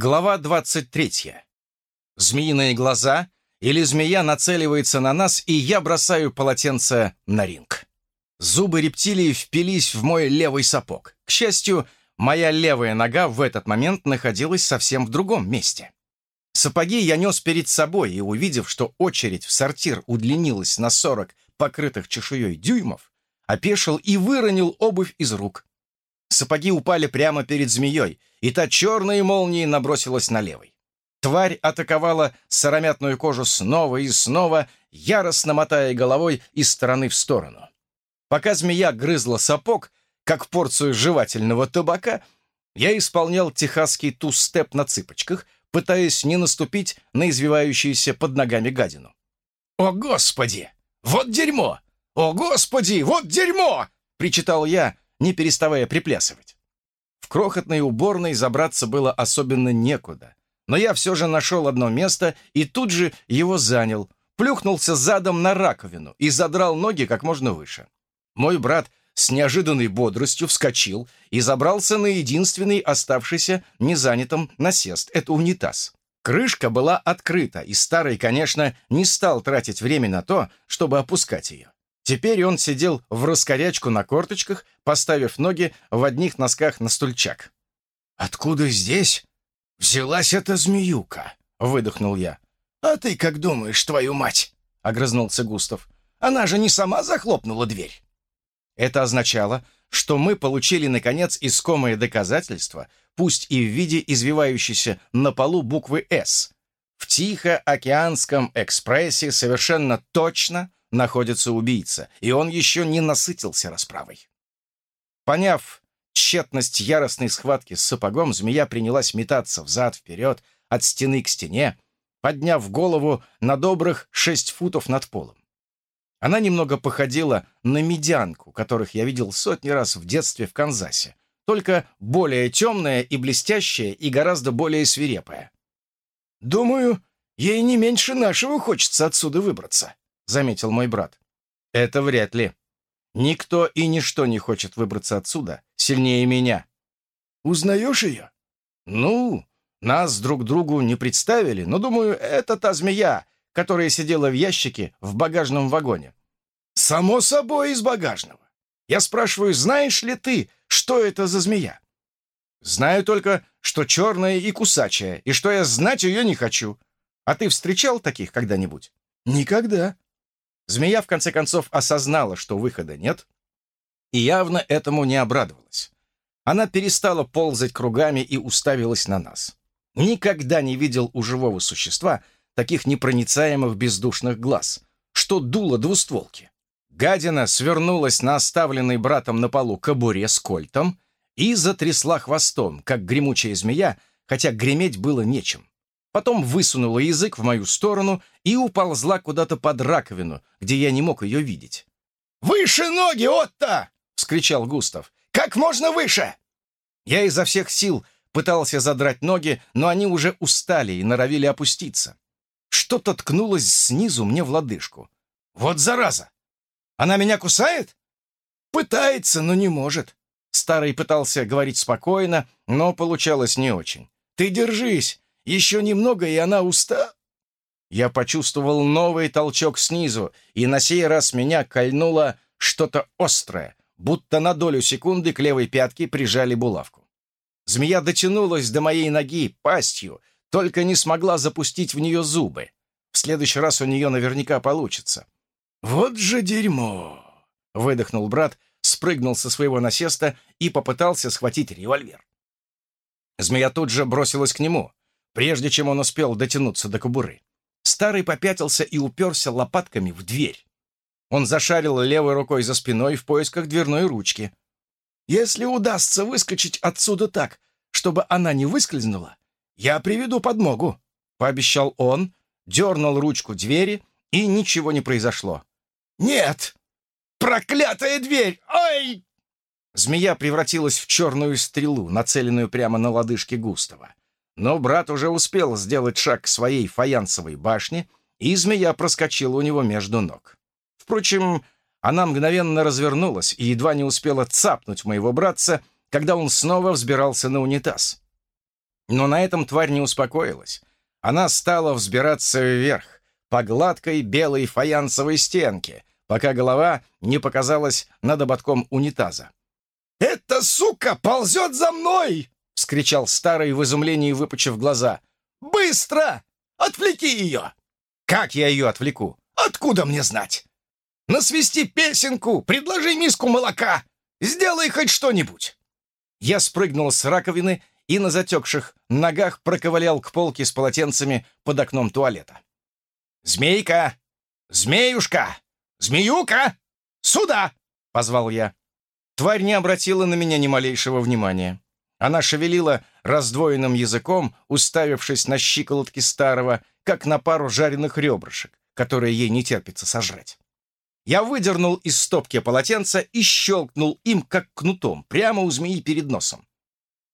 Глава 23. Змеиные глаза или змея нацеливается на нас, и я бросаю полотенце на ринг. Зубы рептилии впились в мой левый сапог. К счастью, моя левая нога в этот момент находилась совсем в другом месте. Сапоги я нес перед собой, и, увидев, что очередь в сортир удлинилась на 40 покрытых чешуей дюймов, опешил и выронил обувь из рук. Сапоги упали прямо перед змеей, и та черной молнией набросилась на левый. Тварь атаковала сыромятную кожу снова и снова, яростно мотая головой из стороны в сторону. Пока змея грызла сапог, как порцию жевательного табака, я исполнял техасский ту-степ на цыпочках, пытаясь не наступить на извивающуюся под ногами гадину. «О, Господи! Вот дерьмо! О, Господи! Вот дерьмо!» — причитал я, не переставая приплясывать. В крохотной уборной забраться было особенно некуда, но я все же нашел одно место и тут же его занял, плюхнулся задом на раковину и задрал ноги как можно выше. Мой брат с неожиданной бодростью вскочил и забрался на единственный оставшийся незанятым насест — это унитаз. Крышка была открыта, и старый, конечно, не стал тратить время на то, чтобы опускать ее. Теперь он сидел в раскорячку на корточках, поставив ноги в одних носках на стульчак. «Откуда здесь взялась эта змеюка?» — выдохнул я. «А ты как думаешь, твою мать?» — огрызнулся Густав. «Она же не сама захлопнула дверь». Это означало, что мы получили, наконец, искомое доказательство, пусть и в виде извивающейся на полу буквы «С». В Тихоокеанском экспрессе совершенно точно находится убийца, и он еще не насытился расправой. Поняв тщетность яростной схватки с сапогом, змея принялась метаться взад-вперед, от стены к стене, подняв голову на добрых шесть футов над полом. Она немного походила на медянку, которых я видел сотни раз в детстве в Канзасе, только более темная и блестящая и гораздо более свирепая. «Думаю, ей не меньше нашего хочется отсюда выбраться», заметил мой брат. «Это вряд ли. Никто и ничто не хочет выбраться отсюда сильнее меня». «Узнаешь ее?» «Ну, нас друг другу не представили, но, думаю, это та змея, которая сидела в ящике в багажном вагоне». «Само собой, из багажного. Я спрашиваю, знаешь ли ты, что это за змея?» «Знаю только, что черная и кусачая, и что я знать ее не хочу. А ты встречал таких когда-нибудь?» «Никогда», Змея в конце концов осознала, что выхода нет, и явно этому не обрадовалась. Она перестала ползать кругами и уставилась на нас. Никогда не видел у живого существа таких непроницаемых бездушных глаз, что дуло двустволки. Гадина свернулась на оставленной братом на полу кобуре с кольтом и затрясла хвостом, как гремучая змея, хотя греметь было нечем потом высунула язык в мою сторону и уползла куда-то под раковину, где я не мог ее видеть. «Выше ноги, Отто!» — вскричал Густав. «Как можно выше!» Я изо всех сил пытался задрать ноги, но они уже устали и норовили опуститься. Что-то ткнулось снизу мне в лодыжку. «Вот зараза! Она меня кусает?» «Пытается, но не может». Старый пытался говорить спокойно, но получалось не очень. «Ты держись! Еще немного, и она уста...» Я почувствовал новый толчок снизу, и на сей раз меня кольнуло что-то острое, будто на долю секунды к левой пятке прижали булавку. Змея дотянулась до моей ноги пастью, только не смогла запустить в нее зубы. В следующий раз у нее наверняка получится. «Вот же дерьмо!» — выдохнул брат, спрыгнул со своего насеста и попытался схватить револьвер. Змея тут же бросилась к нему прежде чем он успел дотянуться до кобуры. Старый попятился и уперся лопатками в дверь. Он зашарил левой рукой за спиной в поисках дверной ручки. «Если удастся выскочить отсюда так, чтобы она не выскользнула, я приведу подмогу», — пообещал он, дернул ручку двери, и ничего не произошло. «Нет! Проклятая дверь! Ай!» Змея превратилась в черную стрелу, нацеленную прямо на лодыжки Густава. Но брат уже успел сделать шаг к своей фаянсовой башне, и змея проскочила у него между ног. Впрочем, она мгновенно развернулась и едва не успела цапнуть моего братца, когда он снова взбирался на унитаз. Но на этом тварь не успокоилась. Она стала взбираться вверх, по гладкой белой фаянсовой стенке, пока голова не показалась над ободком унитаза. «Эта сука ползет за мной!» — вскричал старый в изумлении, выпучив глаза. «Быстро! Отвлеки ее!» «Как я ее отвлеку? Откуда мне знать? Насвисти песенку, предложи миску молока, сделай хоть что-нибудь!» Я спрыгнул с раковины и на затекших ногах проковылял к полке с полотенцами под окном туалета. «Змейка! Змеюшка! Змеюка! Сюда!» — позвал я. Тварь не обратила на меня ни малейшего внимания. Она шевелила раздвоенным языком, уставившись на щиколотки старого, как на пару жареных ребрышек, которые ей не терпится сожрать. Я выдернул из стопки полотенца и щелкнул им, как кнутом, прямо у змеи перед носом.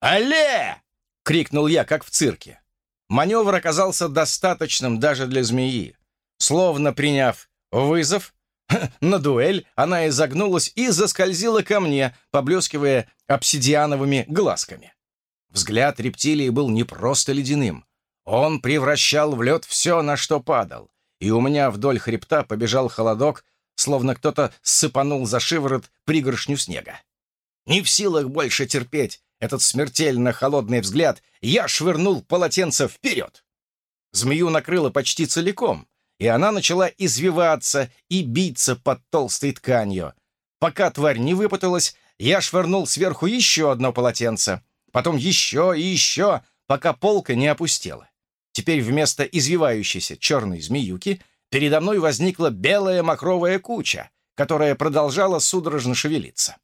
«Алле!» — крикнул я, как в цирке. Маневр оказался достаточным даже для змеи. Словно приняв вызов, на дуэль она изогнулась и заскользила ко мне, поблескивая обсидиановыми глазками. Взгляд рептилии был не просто ледяным. Он превращал в лед все, на что падал. И у меня вдоль хребта побежал холодок, словно кто-то сыпанул за шиворот пригоршню снега. Не в силах больше терпеть этот смертельно холодный взгляд, я швырнул полотенце вперед. Змею накрыло почти целиком, и она начала извиваться и биться под толстой тканью. Пока тварь не выпуталась, я швырнул сверху еще одно полотенце, потом еще и еще, пока полка не опустела. Теперь вместо извивающейся черной змеюки передо мной возникла белая махровая куча, которая продолжала судорожно шевелиться.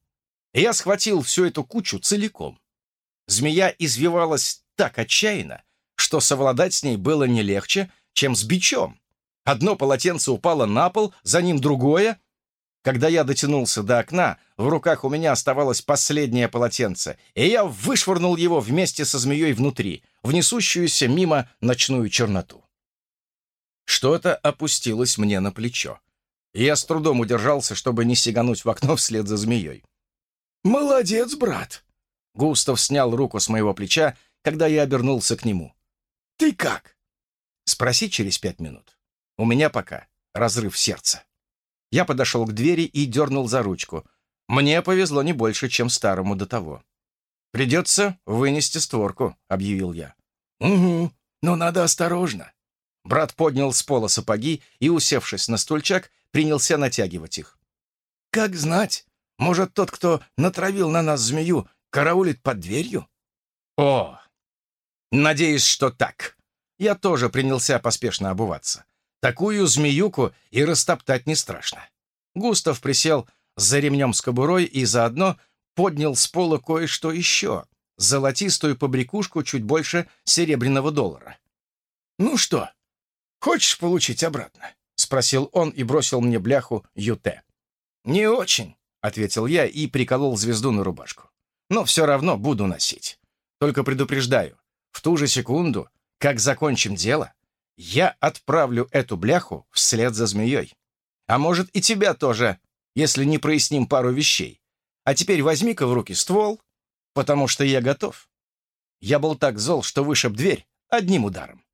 Я схватил всю эту кучу целиком. Змея извивалась так отчаянно, что совладать с ней было не легче, чем с бичом. Одно полотенце упало на пол, за ним другое. Когда я дотянулся до окна, в руках у меня оставалось последнее полотенце, и я вышвырнул его вместе со змеей внутри, в несущуюся мимо ночную черноту. Что-то опустилось мне на плечо, и я с трудом удержался, чтобы не сигануть в окно вслед за змеей. «Молодец, брат!» Густав снял руку с моего плеча, когда я обернулся к нему. «Ты как?» «Спроси через пять минут. У меня пока разрыв сердца». Я подошел к двери и дернул за ручку. Мне повезло не больше, чем старому до того. «Придется вынести створку», — объявил я. «Угу, но надо осторожно». Брат поднял с пола сапоги и, усевшись на стульчак, принялся натягивать их. «Как знать, может, тот, кто натравил на нас змею, караулит под дверью?» «О, надеюсь, что так». Я тоже принялся поспешно обуваться. Такую змеюку и растоптать не страшно. Густав присел за ремнем с кобурой и заодно поднял с пола кое-что еще, золотистую побрякушку чуть больше серебряного доллара. «Ну что, хочешь получить обратно?» — спросил он и бросил мне бляху Юте. «Не очень», — ответил я и приколол звезду на рубашку. «Но все равно буду носить. Только предупреждаю, в ту же секунду, как закончим дело, я отправлю эту бляху вслед за змеей. А может, и тебя тоже, если не проясним пару вещей. А теперь возьми-ка в руки ствол, потому что я готов. Я был так зол, что вышиб дверь одним ударом.